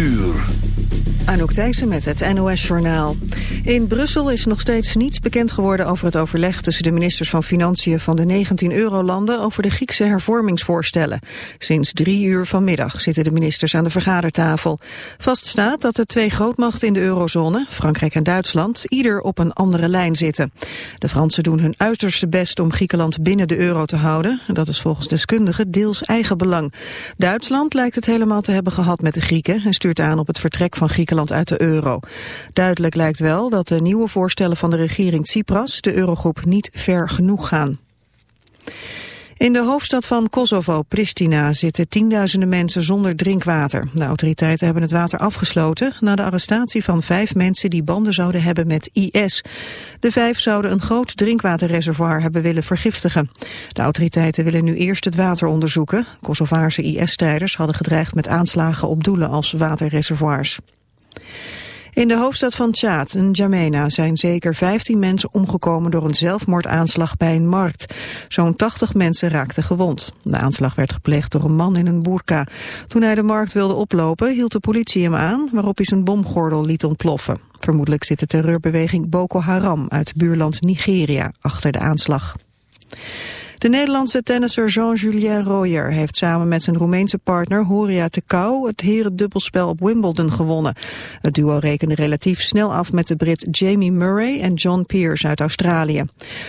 uur. Anouk Thijssen met het NOS-journaal. In Brussel is nog steeds niets bekend geworden over het overleg tussen de ministers van Financiën van de 19 eurolanden over de Griekse hervormingsvoorstellen. Sinds drie uur vanmiddag zitten de ministers aan de vergadertafel. Vast staat dat de twee grootmachten in de eurozone, Frankrijk en Duitsland, ieder op een andere lijn zitten. De Fransen doen hun uiterste best om Griekenland binnen de euro te houden. Dat is volgens deskundigen deels eigen belang. Duitsland lijkt het helemaal te hebben gehad met de Grieken en stuurt aan op het vertrek van Griekenland uit de euro. Duidelijk lijkt wel dat de nieuwe voorstellen van de regering Tsipras de eurogroep niet ver genoeg gaan. In de hoofdstad van Kosovo, Pristina, zitten tienduizenden mensen zonder drinkwater. De autoriteiten hebben het water afgesloten na de arrestatie van vijf mensen die banden zouden hebben met IS. De vijf zouden een groot drinkwaterreservoir hebben willen vergiftigen. De autoriteiten willen nu eerst het water onderzoeken. Kosovaarse IS-strijders hadden gedreigd met aanslagen op doelen als waterreservoirs. In de hoofdstad van Tjaad, N'Djamena, zijn zeker 15 mensen omgekomen door een zelfmoordaanslag bij een markt. Zo'n 80 mensen raakten gewond. De aanslag werd gepleegd door een man in een burka. Toen hij de markt wilde oplopen, hield de politie hem aan, waarop hij zijn bomgordel liet ontploffen. Vermoedelijk zit de terreurbeweging Boko Haram uit buurland Nigeria achter de aanslag. De Nederlandse tennisser Jean-Julien Royer heeft samen met zijn Roemeense partner Horia Tecau het herendubbelspel op Wimbledon gewonnen. Het duo rekende relatief snel af met de Brit Jamie Murray en John Peers uit Australië.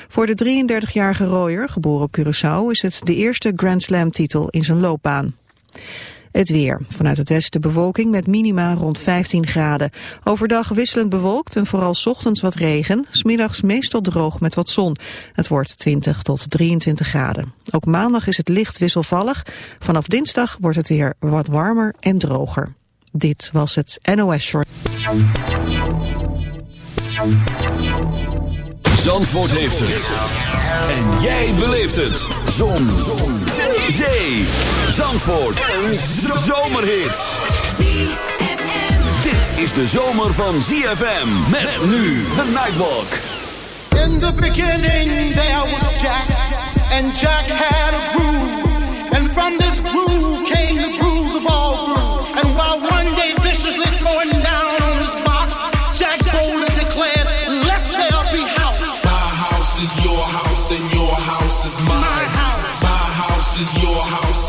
Voor de 33-jarige Royer, geboren op Curaçao, is het de eerste Grand Slam titel in zijn loopbaan. Het weer. Vanuit het westen bewolking met minima rond 15 graden. Overdag wisselend bewolkt en vooral ochtends wat regen. Smiddags meestal droog met wat zon. Het wordt 20 tot 23 graden. Ook maandag is het licht wisselvallig. Vanaf dinsdag wordt het weer wat warmer en droger. Dit was het NOS Short. Zandvoort heeft het. En jij beleeft het. Zon. Zon. Zee. Zandvoort. Een zomerhit. Dit is de zomer van ZFM. Met nu de Nightwalk. In the beginning there was Jack. And Jack had a groove. And from this groove came the grooves of all grooves.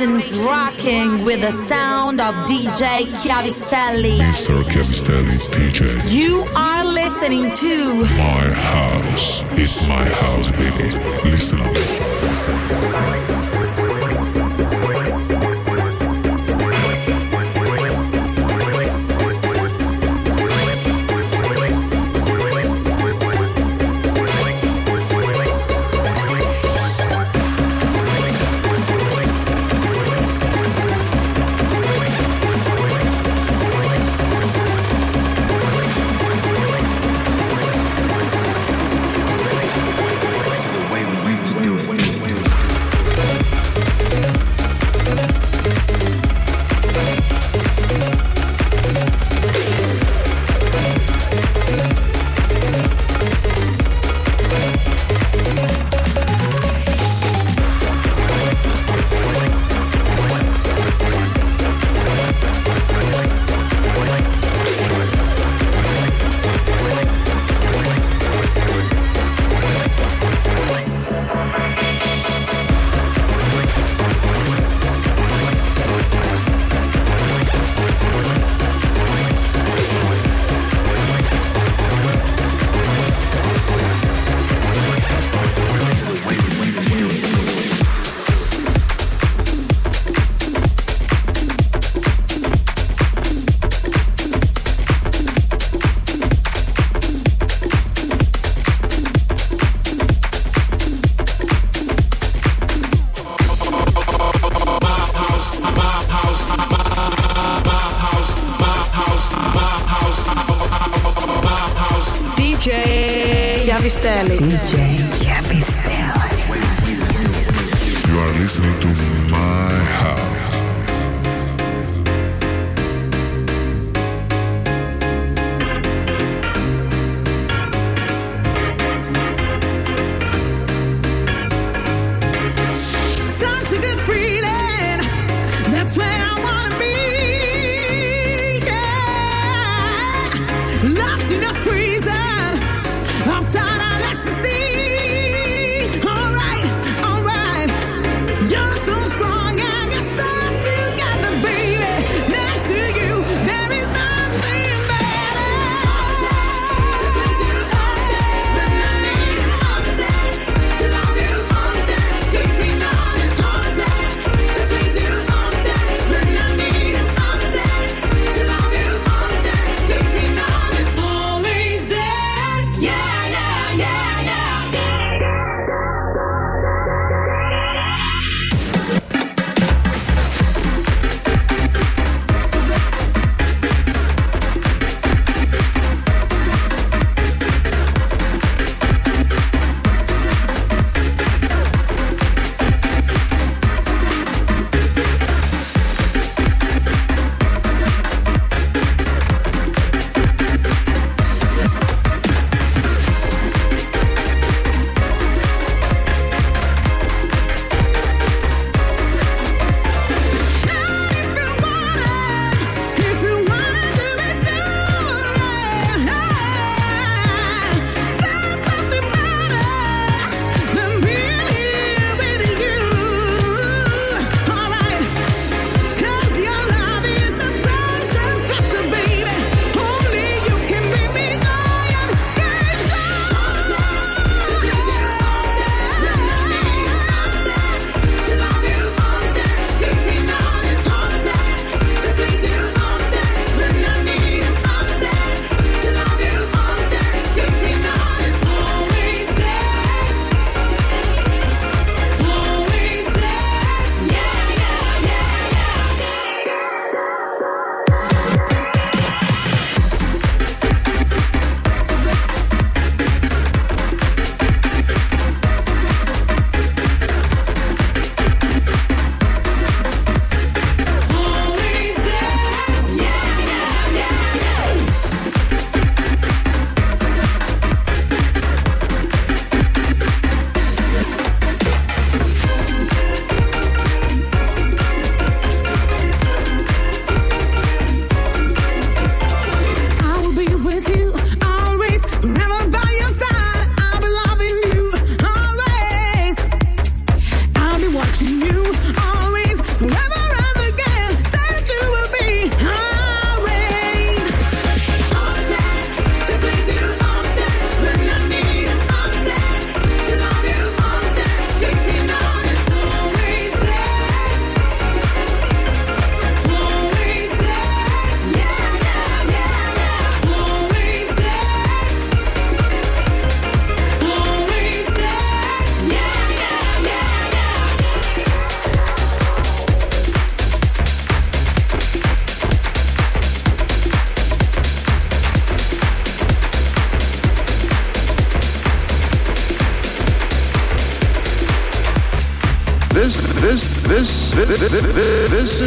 Rocking with the sound of DJ Chiavistelli. Mr. Chiavistelli, DJ. You are listening to My house. It's my house, baby. Listen up.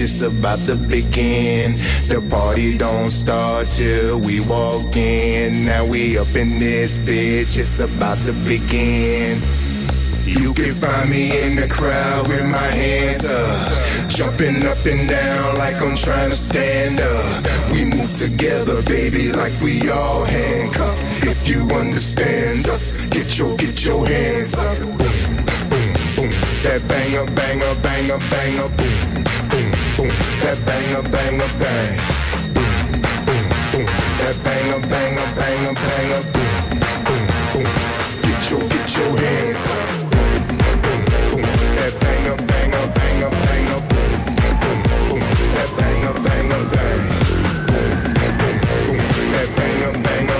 it's about to begin. The party don't start till we walk in. Now we up in this bitch, it's about to begin. You can find me in the crowd with my hands up, jumping up and down like I'm trying to stand up. We move together, baby, like we all handcuffed. If you understand us, get your get your hands up. Boom, boom, boom. That banger, banger, banger, banger, boom boom, that bang a bang a bang. Boom, boom, boom, that bang a bang a bang a bang a boom, boom, boom. Get your get your hands up. That bang a bang a bang a bang boom, boom, boom, that bang a bang. Boom, boom, boom, that bang a bang a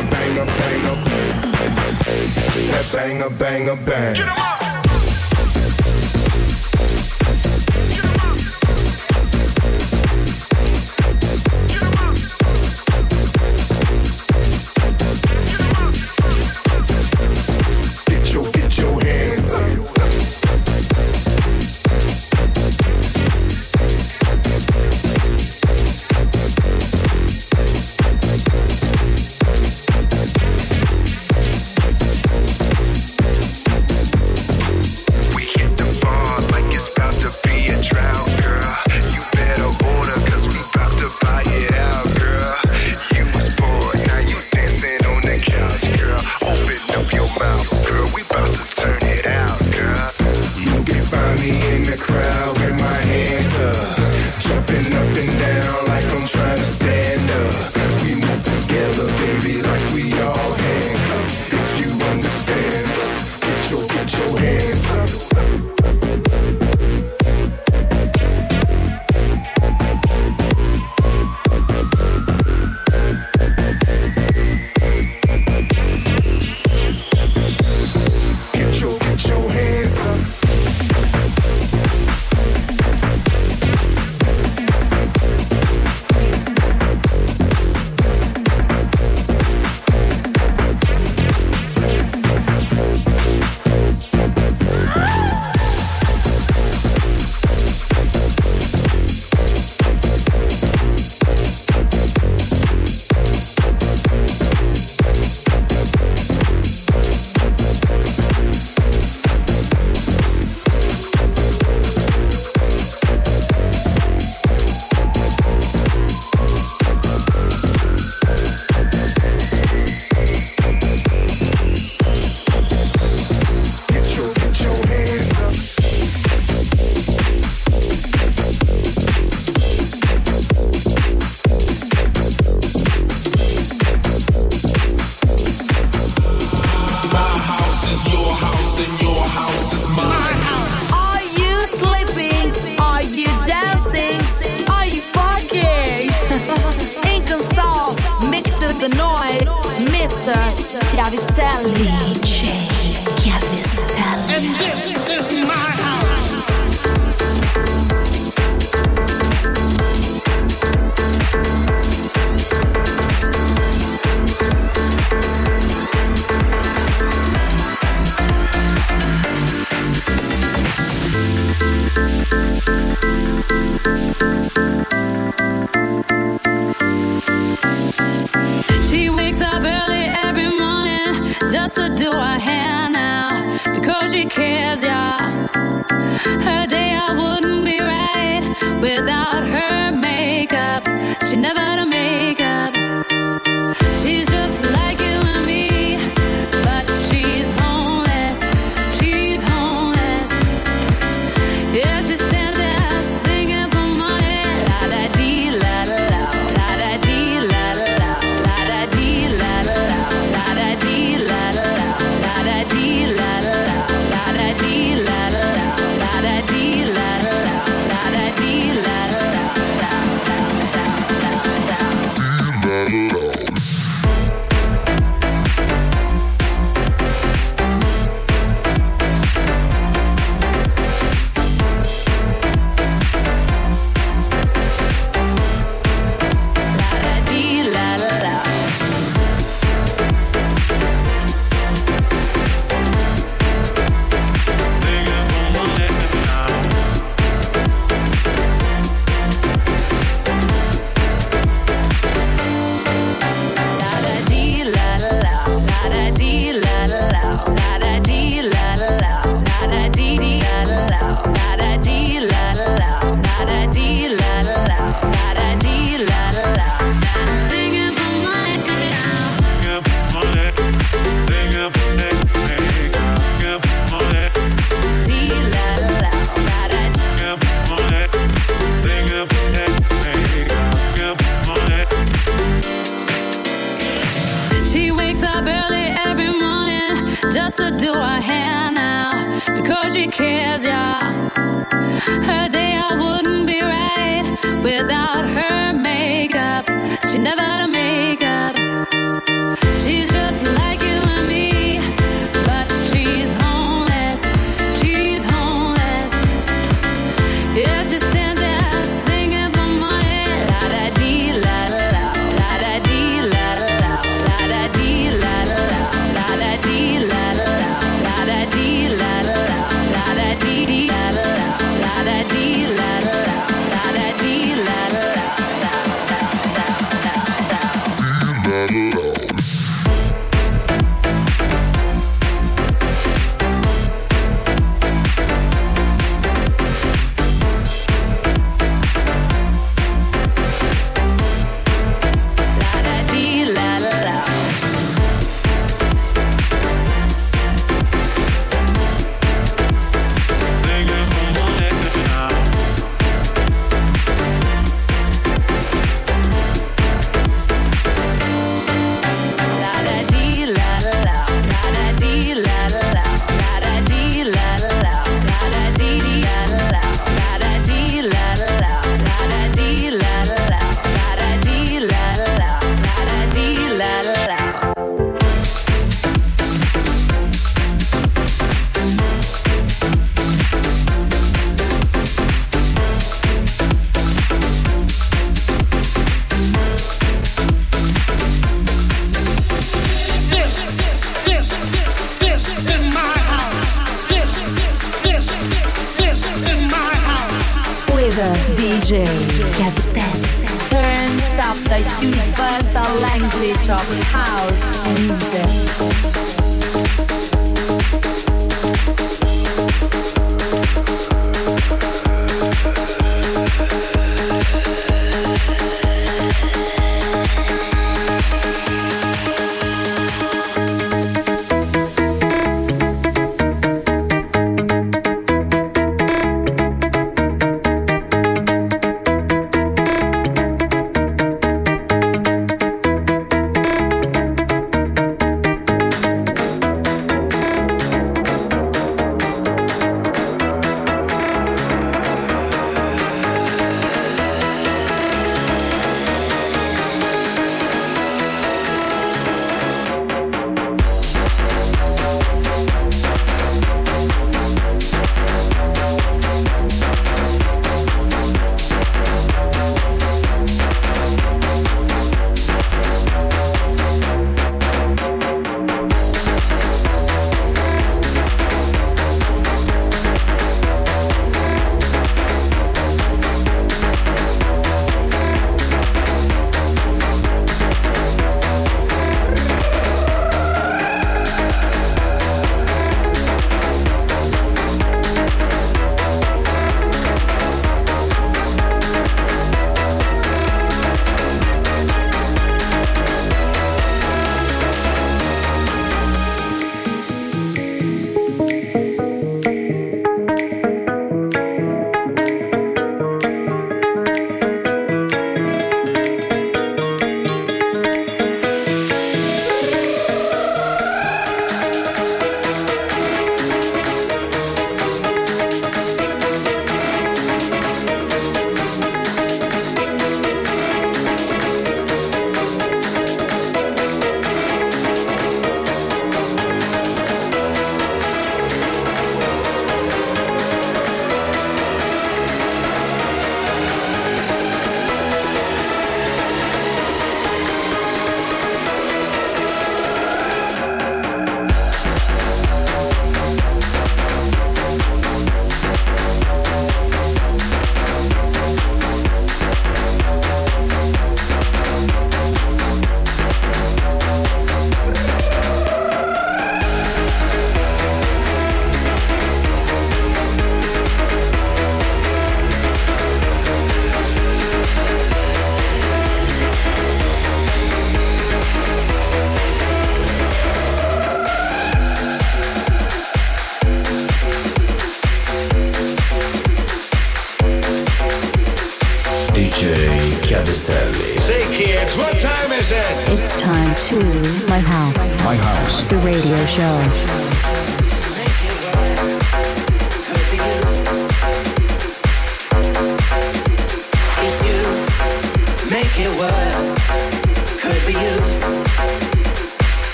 that bang a bang up.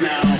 now.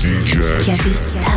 DJ. Kevin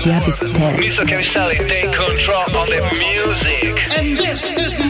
Javistel. Mr. Kemisali, take control of the music. And this is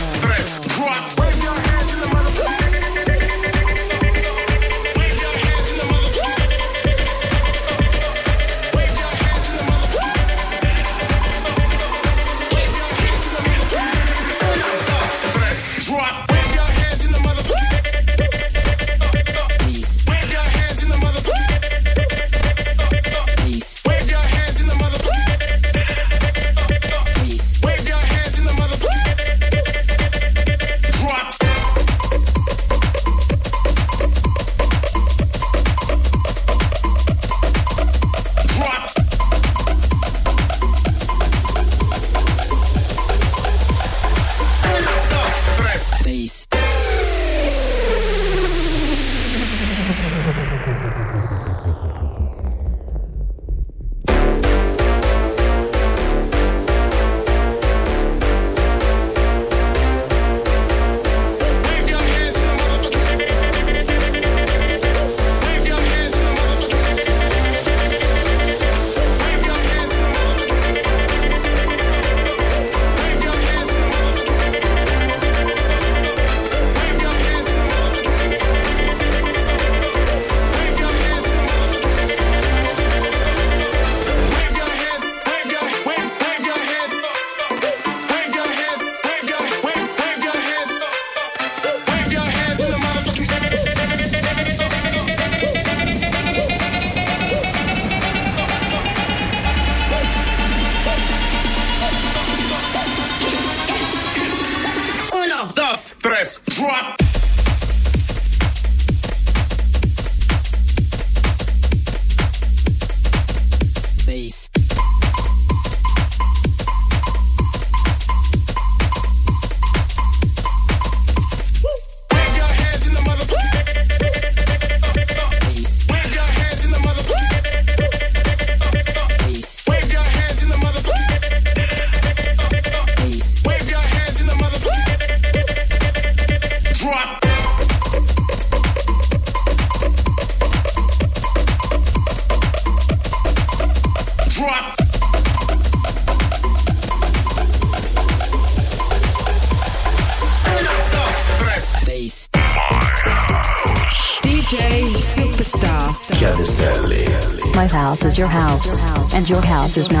is not